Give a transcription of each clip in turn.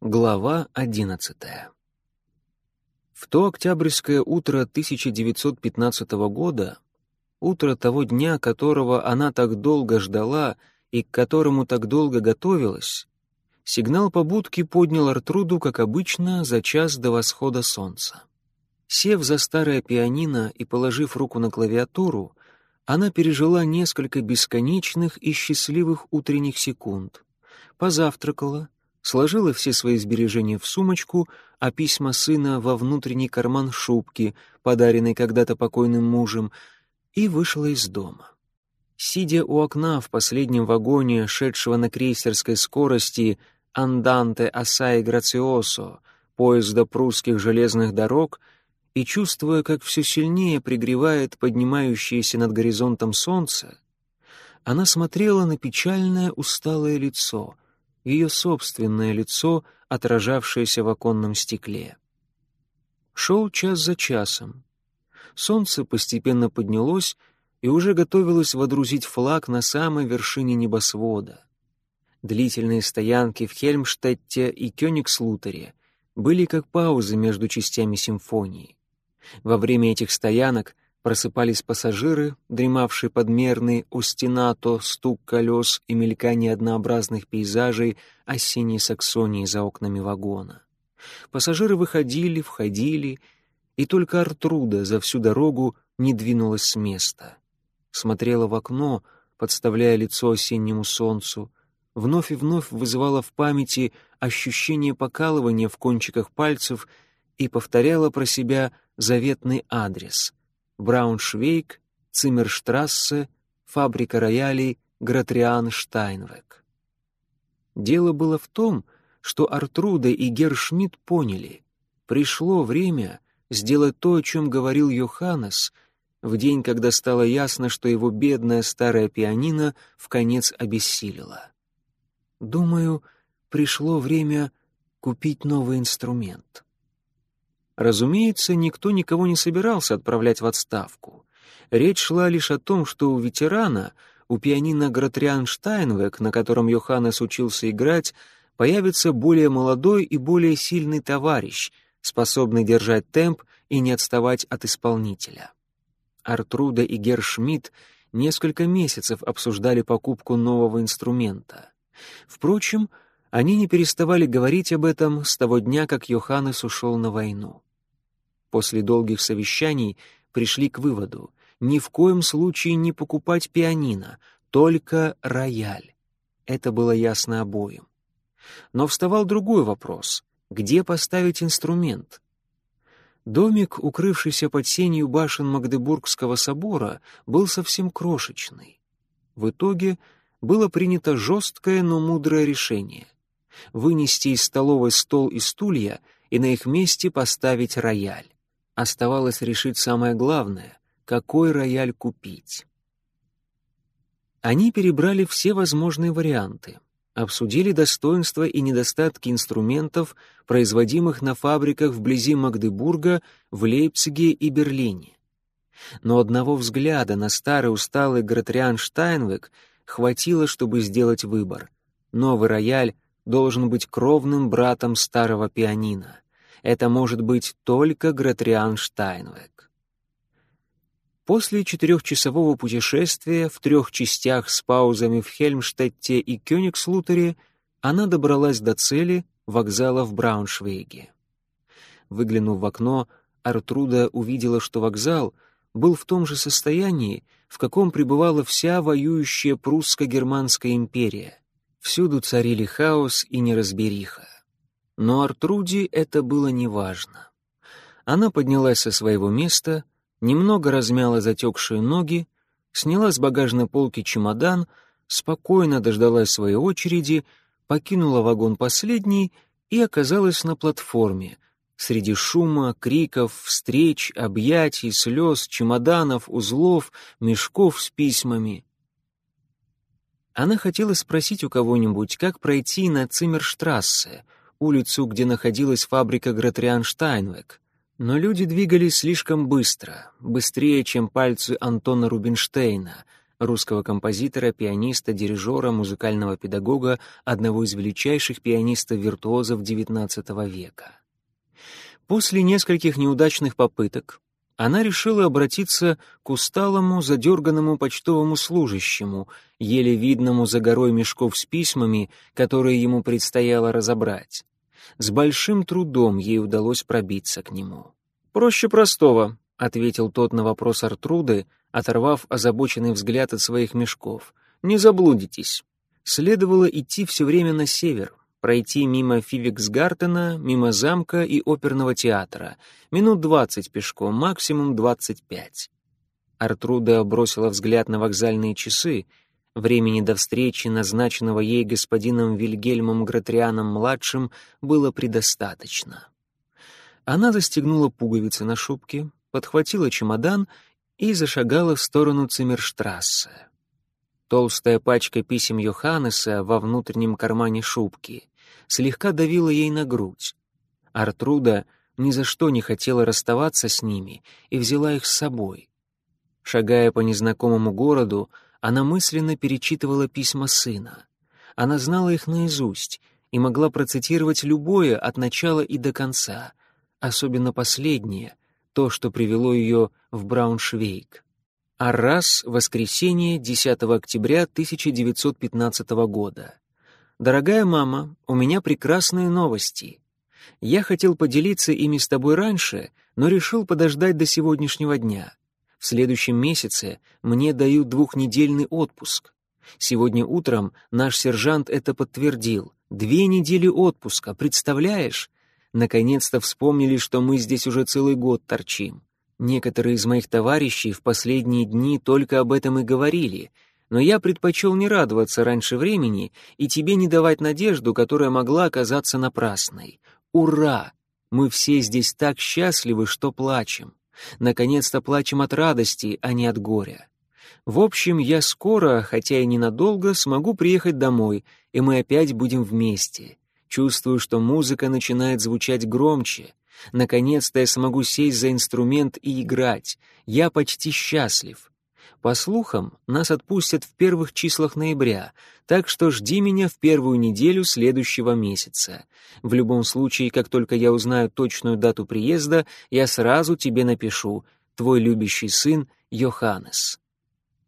Глава одиннадцатая В то октябрьское утро 1915 года, утро того дня, которого она так долго ждала и к которому так долго готовилась, сигнал побудки поднял Артруду, как обычно, за час до восхода солнца. Сев за старое пианино и положив руку на клавиатуру, она пережила несколько бесконечных и счастливых утренних секунд, позавтракала, сложила все свои сбережения в сумочку, а письма сына во внутренний карман шубки, подаренной когда-то покойным мужем, и вышла из дома. Сидя у окна в последнем вагоне, шедшего на крейсерской скорости «Анданте Асаи Грациосо», поезда прусских железных дорог, и чувствуя, как все сильнее пригревает поднимающееся над горизонтом солнце, она смотрела на печальное усталое лицо — ее собственное лицо, отражавшееся в оконном стекле. Шел час за часом. Солнце постепенно поднялось и уже готовилось водрузить флаг на самой вершине небосвода. Длительные стоянки в Хельмштетте и Кёнигслутере были как паузы между частями симфонии. Во время этих стоянок Просыпались пассажиры, дремавшие под мерный устинато, стук колес и мелькание однообразных пейзажей осенней Саксонии за окнами вагона. Пассажиры выходили, входили, и только Артруда за всю дорогу не двинулась с места. Смотрела в окно, подставляя лицо осеннему солнцу, вновь и вновь вызывала в памяти ощущение покалывания в кончиках пальцев и повторяла про себя заветный адрес Брауншвейг, Циммерштрассе, фабрика роялей Гратриан Штайнвек. Дело было в том, что Артруда и Гершмидт поняли, пришло время сделать то, о чем говорил Йоханнес, в день, когда стало ясно, что его бедная старая пианино в конец обессилила. Думаю, пришло время купить новый инструмент. Разумеется, никто никого не собирался отправлять в отставку. Речь шла лишь о том, что у ветерана, у пианино Гратриан Штайнвек, на котором Йоханнес учился играть, появится более молодой и более сильный товарищ, способный держать темп и не отставать от исполнителя. Артруда и Гершмидт несколько месяцев обсуждали покупку нового инструмента. Впрочем, они не переставали говорить об этом с того дня, как Йоханнес ушел на войну после долгих совещаний пришли к выводу ни в коем случае не покупать пианино, только рояль. Это было ясно обоим. Но вставал другой вопрос — где поставить инструмент? Домик, укрывшийся под сенью башен Магдебургского собора, был совсем крошечный. В итоге было принято жесткое, но мудрое решение — вынести из столовой стол и стулья и на их месте поставить рояль. Оставалось решить самое главное — какой рояль купить. Они перебрали все возможные варианты, обсудили достоинства и недостатки инструментов, производимых на фабриках вблизи Магдебурга, в Лейпциге и Берлине. Но одного взгляда на старый усталый Гратриан Штайнвек хватило, чтобы сделать выбор. Новый рояль должен быть кровным братом старого пианино это может быть только Гратриан Штайнвек. После четырехчасового путешествия в трех частях с паузами в Хельмштетте и Кёнигслутере она добралась до цели вокзала в Брауншвейге. Выглянув в окно, Артруда увидела, что вокзал был в том же состоянии, в каком пребывала вся воюющая прусско-германская империя. Всюду царили хаос и неразбериха. Но Артруди это было неважно. Она поднялась со своего места, немного размяла затекшие ноги, сняла с багажной полки чемодан, спокойно дождалась своей очереди, покинула вагон последний и оказалась на платформе, среди шума, криков, встреч, объятий, слез, чемоданов, узлов, мешков с письмами. Она хотела спросить у кого-нибудь, как пройти на Циммерштрассе — улицу, где находилась фабрика Гратриан Штайнвек. Но люди двигались слишком быстро, быстрее, чем пальцы Антона Рубинштейна, русского композитора, пианиста, дирижера, музыкального педагога, одного из величайших пианистов-виртуозов XIX века. После нескольких неудачных попыток она решила обратиться к усталому, задерганному почтовому служащему, еле видному за горой мешков с письмами, которые ему предстояло разобрать. С большим трудом ей удалось пробиться к нему. «Проще простого», — ответил тот на вопрос Артруды, оторвав озабоченный взгляд от своих мешков. «Не заблудитесь. Следовало идти все время на север, пройти мимо Фивиксгартена, мимо замка и оперного театра. Минут двадцать пешком, максимум двадцать пять. Артруда бросила взгляд на вокзальные часы. Времени до встречи, назначенного ей господином Вильгельмом Гратрианом-младшим, было предостаточно. Она застегнула пуговицы на шубке, подхватила чемодан и зашагала в сторону Циммерштрассе. Толстая пачка писем Йоханнеса во внутреннем кармане шубки слегка давила ей на грудь. Артруда ни за что не хотела расставаться с ними и взяла их с собой. Шагая по незнакомому городу, она мысленно перечитывала письма сына. Она знала их наизусть и могла процитировать любое от начала и до конца, особенно последнее, то, что привело ее в Брауншвейг. Аррас, воскресенье, 10 октября 1915 года. Дорогая мама, у меня прекрасные новости. Я хотел поделиться ими с тобой раньше, но решил подождать до сегодняшнего дня. В следующем месяце мне дают двухнедельный отпуск. Сегодня утром наш сержант это подтвердил. Две недели отпуска, представляешь? Наконец-то вспомнили, что мы здесь уже целый год торчим. Некоторые из моих товарищей в последние дни только об этом и говорили, но я предпочел не радоваться раньше времени и тебе не давать надежду, которая могла оказаться напрасной. Ура! Мы все здесь так счастливы, что плачем. Наконец-то плачем от радости, а не от горя. В общем, я скоро, хотя и ненадолго, смогу приехать домой, и мы опять будем вместе. Чувствую, что музыка начинает звучать громче, Наконец-то я смогу сесть за инструмент и играть. Я почти счастлив. По слухам, нас отпустят в первых числах ноября, так что жди меня в первую неделю следующего месяца. В любом случае, как только я узнаю точную дату приезда, я сразу тебе напишу. Твой любящий сын Йоханнес.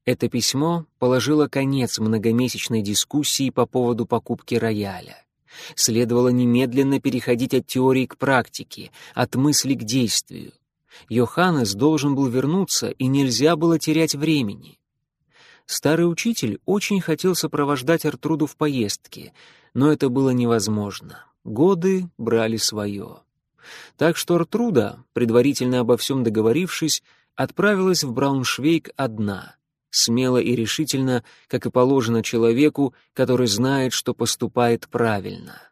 Это письмо положило конец многомесячной дискуссии по поводу покупки рояля. Следовало немедленно переходить от теории к практике, от мысли к действию. Йоханнес должен был вернуться, и нельзя было терять времени. Старый учитель очень хотел сопровождать Артруду в поездке, но это было невозможно. Годы брали свое. Так что Артруда, предварительно обо всем договорившись, отправилась в Брауншвейг одна — смело и решительно, как и положено человеку, который знает, что поступает правильно.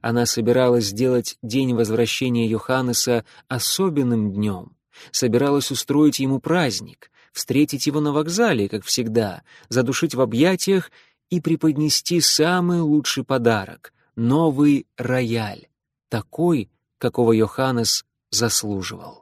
Она собиралась сделать день возвращения Йоханнеса особенным днем, собиралась устроить ему праздник, встретить его на вокзале, как всегда, задушить в объятиях и преподнести самый лучший подарок — новый рояль, такой, какого Йоханнес заслуживал.